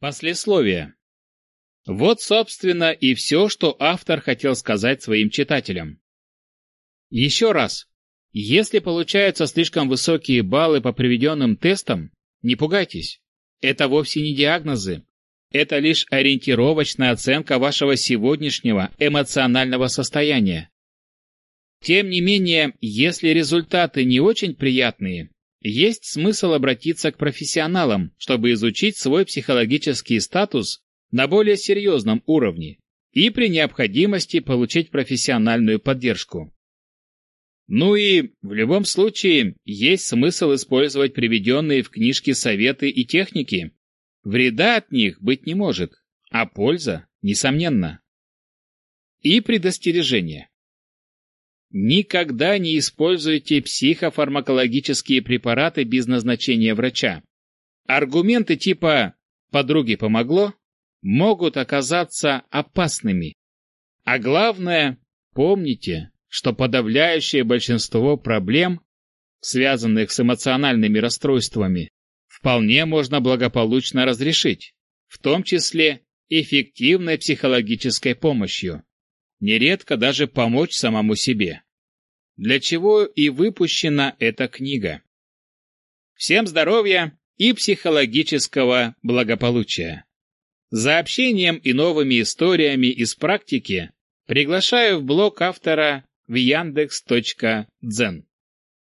Послесловие. Вот, собственно, и все, что автор хотел сказать своим читателям. Еще раз, если получаются слишком высокие баллы по приведенным тестам, не пугайтесь. Это вовсе не диагнозы. Это лишь ориентировочная оценка вашего сегодняшнего эмоционального состояния. Тем не менее, если результаты не очень приятные, есть смысл обратиться к профессионалам, чтобы изучить свой психологический статус на более серьезном уровне и при необходимости получить профессиональную поддержку. Ну и, в любом случае, есть смысл использовать приведенные в книжке советы и техники. Вреда от них быть не может, а польза, несомненно. И предостережение. Никогда не используйте психофармакологические препараты без назначения врача. Аргументы типа «подруге помогло» могут оказаться опасными. А главное, помните, что подавляющее большинство проблем, связанных с эмоциональными расстройствами, вполне можно благополучно разрешить, в том числе эффективной психологической помощью нередко даже помочь самому себе. Для чего и выпущена эта книга. Всем здоровья и психологического благополучия. За общением и новыми историями из практики приглашаю в блог автора в яндекс.дзен.